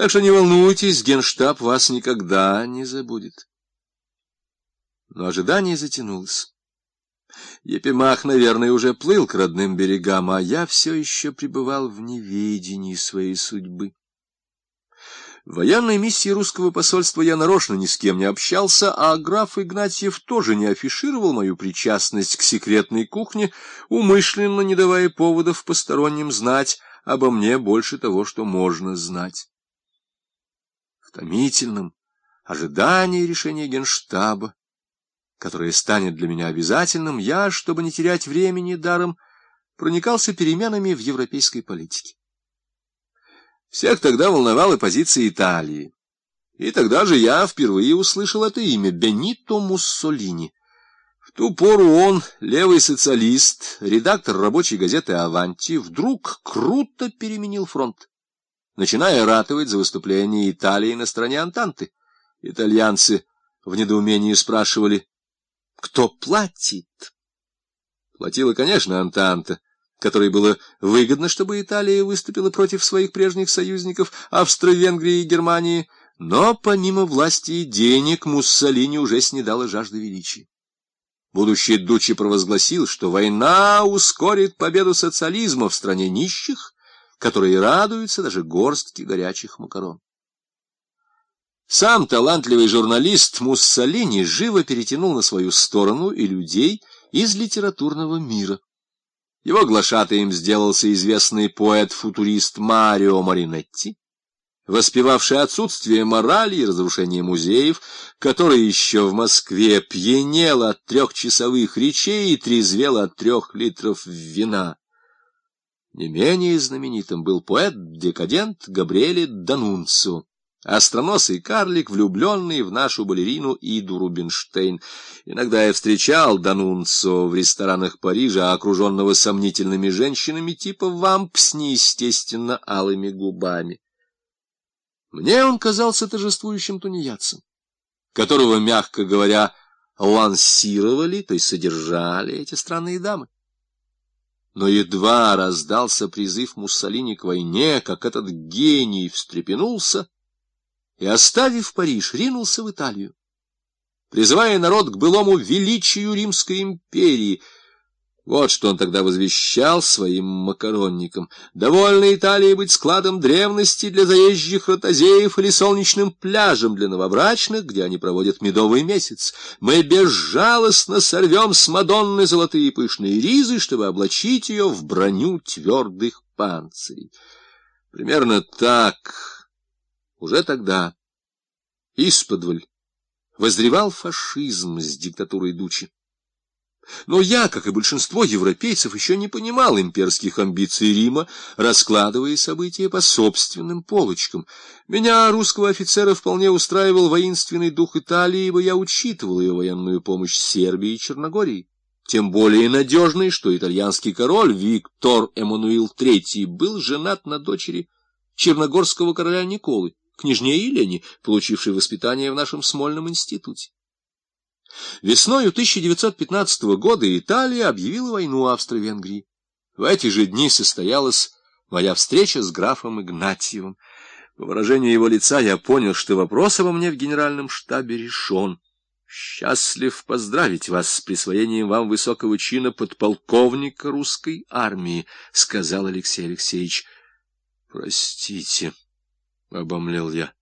Так что не волнуйтесь, генштаб вас никогда не забудет. Но ожидание затянулось. Епимах, наверное, уже плыл к родным берегам, а я все еще пребывал в неведении своей судьбы. В военной миссии русского посольства я нарочно ни с кем не общался, а граф Игнатьев тоже не афишировал мою причастность к секретной кухне, умышленно не давая поводов посторонним знать обо мне больше того, что можно знать. В томительном ожидании решения генштаба, которое станет для меня обязательным, я, чтобы не терять времени даром, проникался переменами в европейской политике. Всех тогда волновала позиция Италии. И тогда же я впервые услышал это имя — Бенито Муссолини. В ту пору он, левый социалист, редактор рабочей газеты «Аванти», вдруг круто переменил фронт, начиная ратовать за выступление Италии на стороне Антанты. Итальянцы в недоумении спрашивали, кто платит? Платила, конечно, Антанта которой было выгодно, чтобы Италия выступила против своих прежних союзников Австро-Венгрии и Германии, но помимо власти и денег Муссолини уже снедала жажда величия. Будущий Дуччи провозгласил, что война ускорит победу социализма в стране нищих, которые радуются даже горстке горячих макарон. Сам талантливый журналист Муссолини живо перетянул на свою сторону и людей из литературного мира. Его глашатаем сделался известный поэт-футурист Марио Маринетти, воспевавший отсутствие морали и разрушение музеев, который еще в Москве пьянел от трехчасовых речей и трезвел от трех литров вина. Не менее знаменитым был поэт-декадент Габриэле Данунцо, Остроносый карлик, влюбленный в нашу балерину Иду Рубинштейн. Иногда я встречал Данунцо в ресторанах Парижа, окруженного сомнительными женщинами типа вамп с неестественно алыми губами. Мне он казался торжествующим тунеядцем, которого, мягко говоря, лансировали, то есть содержали эти странные дамы. Но едва раздался призыв Муссолини к войне, как этот гений встрепенулся, и, оставив Париж, ринулся в Италию, призывая народ к былому величию Римской империи. Вот что он тогда возвещал своим макаронникам. Довольно Италии быть складом древности для заезжих ротозеев или солнечным пляжем для новобрачных, где они проводят медовый месяц. Мы безжалостно сорвем с Мадонны золотые пышные ризы, чтобы облачить ее в броню твердых панцирей. Примерно так уже тогда, исподволь, возревал фашизм с диктатурой Дучи. Но я, как и большинство европейцев, еще не понимал имперских амбиций Рима, раскладывая события по собственным полочкам. Меня, русского офицера, вполне устраивал воинственный дух Италии, ибо я учитывал ее военную помощь Сербии и Черногории. Тем более надежный, что итальянский король Виктор Эммануил III был женат на дочери черногорского короля Николы княжне Елене, получившей воспитание в нашем Смольном институте. Весною 1915 года Италия объявила войну Австро-Венгрии. В эти же дни состоялась моя встреча с графом Игнатьевым. По выражению его лица я понял, что вопрос обо мне в генеральном штабе решен. Счастлив поздравить вас с присвоением вам высокого чина подполковника русской армии, — сказал Алексей Алексеевич. — Простите. — обомлел я.